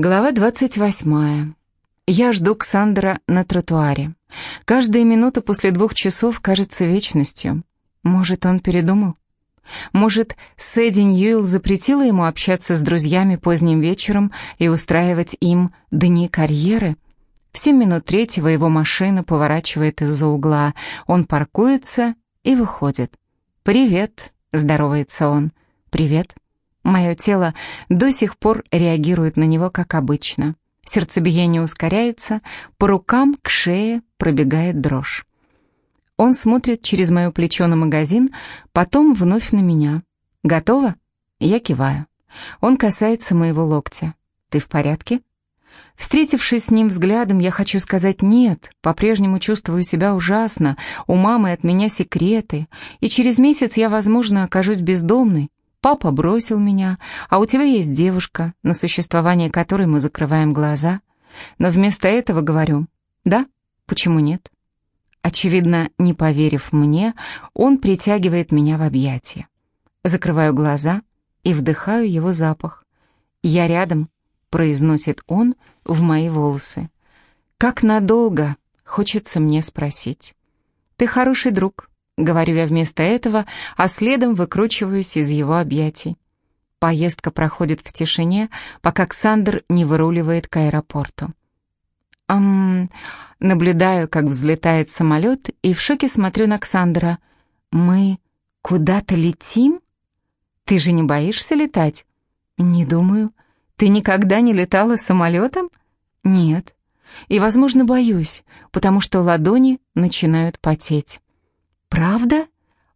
Глава 28. Я жду Ксандра на тротуаре. Каждая минута после двух часов кажется вечностью. Может, он передумал? Может, Сэдди Ньюэлл запретила ему общаться с друзьями поздним вечером и устраивать им дни карьеры? В семь минут третьего его машина поворачивает из-за угла. Он паркуется и выходит. «Привет», — здоровается он. «Привет». Мое тело до сих пор реагирует на него, как обычно. Сердцебиение ускоряется, по рукам к шее пробегает дрожь. Он смотрит через мое плечо на магазин, потом вновь на меня. «Готово?» Я киваю. Он касается моего локтя. «Ты в порядке?» Встретившись с ним взглядом, я хочу сказать «нет», по-прежнему чувствую себя ужасно, у мамы от меня секреты, и через месяц я, возможно, окажусь бездомной, Папа бросил меня, а у тебя есть девушка, на существование которой мы закрываем глаза. Но вместо этого говорю «да, почему нет?» Очевидно, не поверив мне, он притягивает меня в объятия. Закрываю глаза и вдыхаю его запах. «Я рядом», — произносит он в мои волосы. «Как надолго?» — хочется мне спросить. «Ты хороший друг», Говорю я вместо этого, а следом выкручиваюсь из его объятий. Поездка проходит в тишине, пока Ксандр не выруливает к аэропорту. Ам, наблюдаю, как взлетает самолет, и в шоке смотрю на Ксандра. «Мы куда-то летим? Ты же не боишься летать?» «Не думаю. Ты никогда не летала самолетом?» «Нет. И, возможно, боюсь, потому что ладони начинают потеть». «Правда?»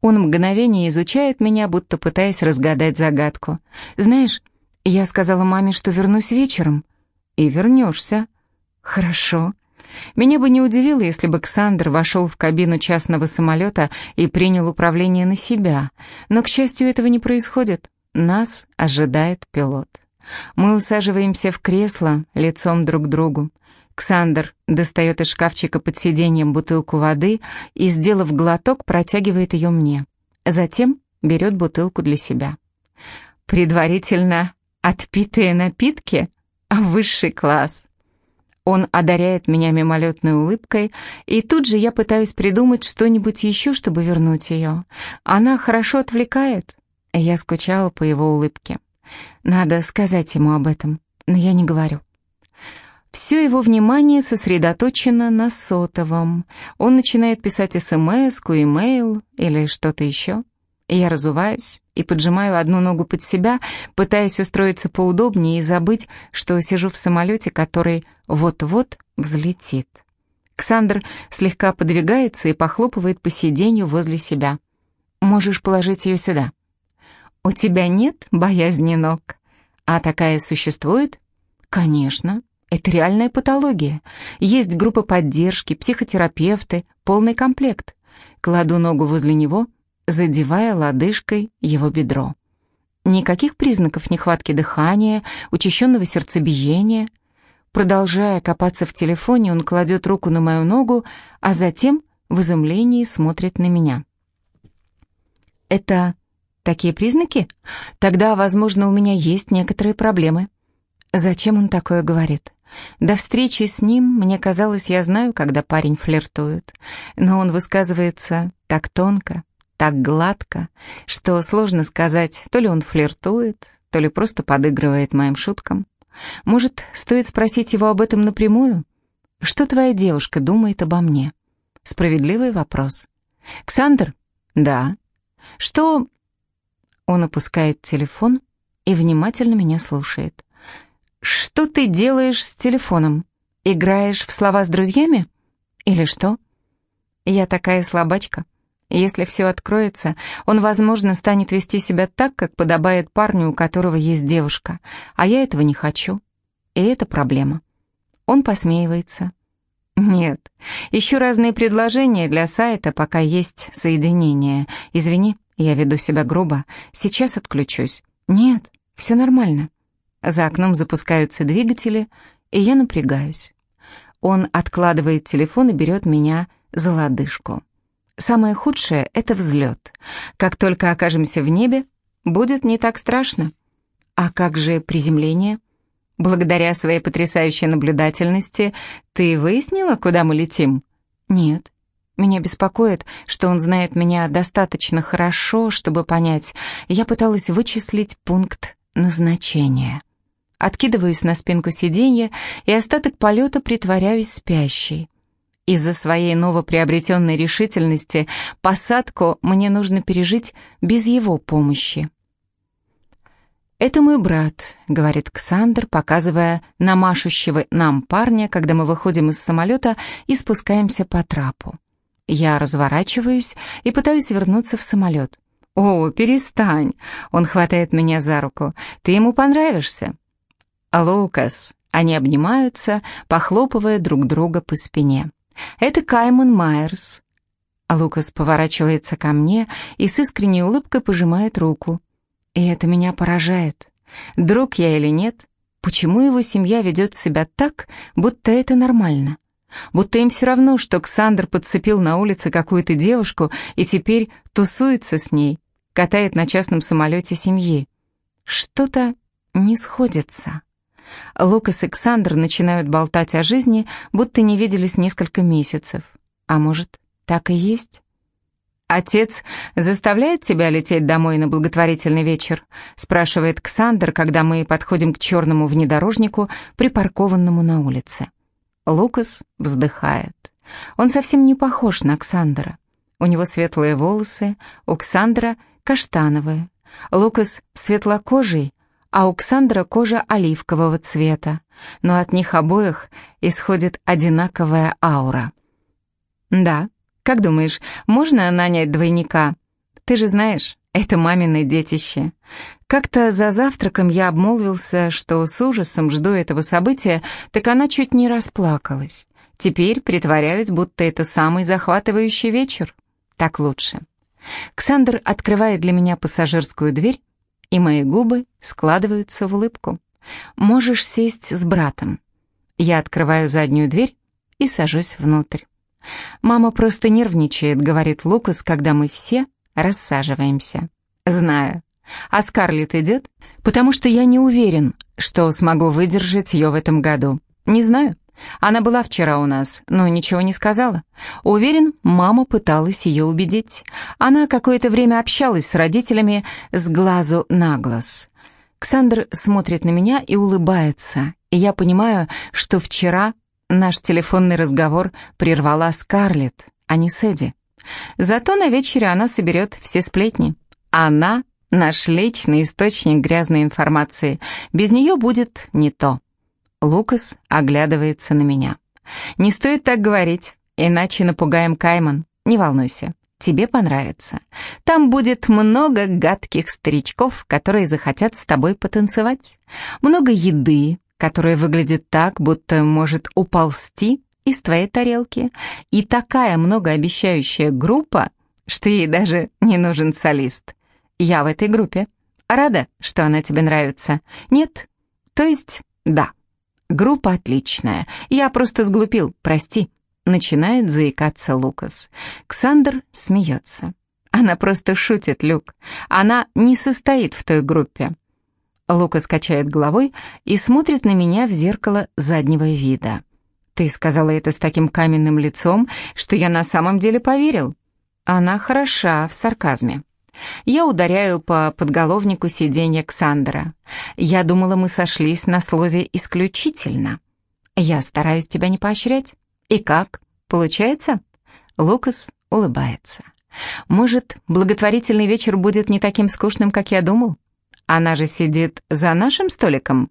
Он мгновение изучает меня, будто пытаясь разгадать загадку. «Знаешь, я сказала маме, что вернусь вечером». «И вернешься». «Хорошо». Меня бы не удивило, если бы Ксандр вошел в кабину частного самолета и принял управление на себя. Но, к счастью, этого не происходит. Нас ожидает пилот. Мы усаживаемся в кресло лицом друг к другу. Ксандр достает из шкафчика под сиденьем бутылку воды и, сделав глоток, протягивает ее мне. Затем берет бутылку для себя. Предварительно отпитые напитки? Высший класс. Он одаряет меня мимолетной улыбкой, и тут же я пытаюсь придумать что-нибудь еще, чтобы вернуть ее. Она хорошо отвлекает. Я скучала по его улыбке. Надо сказать ему об этом, но я не говорю. Все его внимание сосредоточено на сотовом. Он начинает писать смс-ку, имейл или что-то еще. Я разуваюсь и поджимаю одну ногу под себя, пытаясь устроиться поудобнее и забыть, что сижу в самолете, который вот-вот взлетит. Ксандр слегка подвигается и похлопывает по сиденью возле себя. «Можешь положить ее сюда». «У тебя нет боязни ног?» «А такая существует?» «Конечно». Это реальная патология. Есть группа поддержки, психотерапевты, полный комплект. Кладу ногу возле него, задевая лодыжкой его бедро. Никаких признаков нехватки дыхания, учащенного сердцебиения. Продолжая копаться в телефоне, он кладет руку на мою ногу, а затем в изумлении смотрит на меня. «Это такие признаки? Тогда, возможно, у меня есть некоторые проблемы». Зачем он такое говорит? До встречи с ним мне казалось, я знаю, когда парень флиртует, но он высказывается так тонко, так гладко, что сложно сказать, то ли он флиртует, то ли просто подыгрывает моим шуткам. Может, стоит спросить его об этом напрямую? Что твоя девушка думает обо мне? Справедливый вопрос. «Ксандр?» «Да». «Что...» Он опускает телефон и внимательно меня слушает. «Что ты делаешь с телефоном? Играешь в слова с друзьями? Или что?» «Я такая слабачка. Если все откроется, он, возможно, станет вести себя так, как подобает парню, у которого есть девушка. А я этого не хочу. И это проблема». Он посмеивается. «Нет, ищу разные предложения для сайта, пока есть соединение. Извини, я веду себя грубо. Сейчас отключусь». «Нет, все нормально». За окном запускаются двигатели, и я напрягаюсь. Он откладывает телефон и берет меня за лодыжку. Самое худшее — это взлет. Как только окажемся в небе, будет не так страшно. А как же приземление? Благодаря своей потрясающей наблюдательности ты выяснила, куда мы летим? Нет. Меня беспокоит, что он знает меня достаточно хорошо, чтобы понять. Я пыталась вычислить пункт назначения. Откидываюсь на спинку сиденья и остаток полета притворяюсь спящей. Из-за своей новоприобретенной решительности посадку мне нужно пережить без его помощи. «Это мой брат», — говорит Ксандр, показывая на машущего нам парня, когда мы выходим из самолета и спускаемся по трапу. Я разворачиваюсь и пытаюсь вернуться в самолет. «О, перестань!» — он хватает меня за руку. «Ты ему понравишься!» «Лукас!» — они обнимаются, похлопывая друг друга по спине. «Это Каймон Майерс!» Лукас поворачивается ко мне и с искренней улыбкой пожимает руку. И это меня поражает. Друг я или нет, почему его семья ведет себя так, будто это нормально? Будто им все равно, что Ксандр подцепил на улице какую-то девушку и теперь тусуется с ней, катает на частном самолете семьи. Что-то не сходится. Лукас и Ксандр начинают болтать о жизни, будто не виделись несколько месяцев. А может, так и есть? «Отец заставляет тебя лететь домой на благотворительный вечер?» спрашивает Ксандр, когда мы подходим к черному внедорожнику, припаркованному на улице. Лукас вздыхает. Он совсем не похож на Ксандра. У него светлые волосы, у Ксандра каштановые. Лукас светлокожий, а у Ксандра кожа оливкового цвета, но от них обоих исходит одинаковая аура. «Да», как думаешь, можно нанять двойника? Ты же знаешь, это мамино детище. Как-то за завтраком я обмолвился, что с ужасом жду этого события, так она чуть не расплакалась. Теперь притворяюсь, будто это самый захватывающий вечер. Так лучше. Ксандр открывает для меня пассажирскую дверь, и мои губы складываются в улыбку. «Можешь сесть с братом». Я открываю заднюю дверь и сажусь внутрь. «Мама просто нервничает», — говорит Лукас, когда мы все рассаживаемся. «Знаю. А Скарлетт идет? Потому что я не уверен, что смогу выдержать ее в этом году. Не знаю. Она была вчера у нас, но ничего не сказала. Уверен, мама пыталась ее убедить. Она какое-то время общалась с родителями с глазу на глаз. Ксандр смотрит на меня и улыбается, и я понимаю, что вчера Наш телефонный разговор прервала Скарлетт, а не Сэдди. Зато на вечере она соберет все сплетни. Она — наш личный источник грязной информации. Без нее будет не то. Лукас оглядывается на меня. «Не стоит так говорить, иначе напугаем Кайман. Не волнуйся, тебе понравится. Там будет много гадких старичков, которые захотят с тобой потанцевать. Много еды, которая выглядит так, будто может уползти из твоей тарелки, и такая многообещающая группа, что ей даже не нужен солист. Я в этой группе. Рада, что она тебе нравится. Нет? То есть, да. Группа отличная. Я просто сглупил, прости. Начинает заикаться Лукас. Ксандр смеется. Она просто шутит, Люк. Она не состоит в той группе. Лука скачает головой и смотрит на меня в зеркало заднего вида. «Ты сказала это с таким каменным лицом, что я на самом деле поверил. Она хороша в сарказме». Я ударяю по подголовнику сиденья Ксандра. Я думала, мы сошлись на слове «исключительно». Я стараюсь тебя не поощрять. И как? Получается? Лукас улыбается. Может, благотворительный вечер будет не таким скучным, как я думал? Она же сидит за нашим столиком.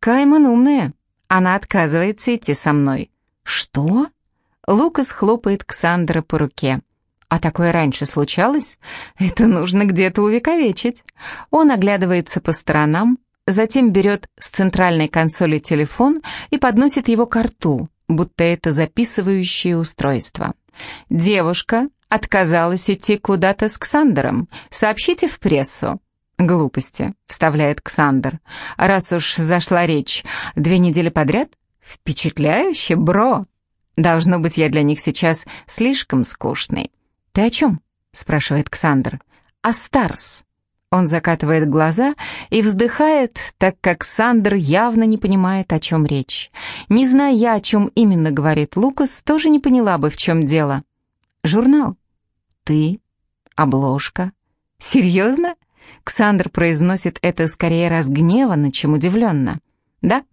Кайман умная. Она отказывается идти со мной. Что? Лукас хлопает Ксандра по руке. А такое раньше случалось? Это нужно где-то увековечить. Он оглядывается по сторонам, затем берет с центральной консоли телефон и подносит его к рту, будто это записывающее устройство. Девушка отказалась идти куда-то с Ксандером. Сообщите в прессу. «Глупости», — вставляет Ксандр. «Раз уж зашла речь, две недели подряд? Впечатляюще, бро!» «Должно быть, я для них сейчас слишком скучный». «Ты о чем?» — спрашивает Ксандр. «О Старс». Он закатывает глаза и вздыхает, так как Сандер явно не понимает, о чем речь. Не зная я, о чем именно говорит Лукас, тоже не поняла бы, в чем дело. Журнал. Ты. Обложка. Серьезно? Ксандр произносит это скорее разгневанно, чем удивленно. Да,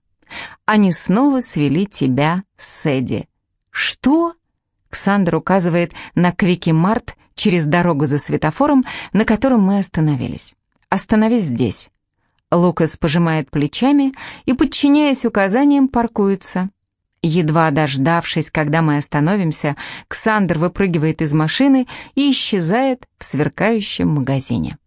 они снова свели тебя с Эдди. Что? Ксандр указывает на Квики Март через дорогу за светофором, на котором мы остановились. «Остановись здесь». Лукас пожимает плечами и, подчиняясь указаниям, паркуется. Едва дождавшись, когда мы остановимся, Ксандр выпрыгивает из машины и исчезает в сверкающем магазине.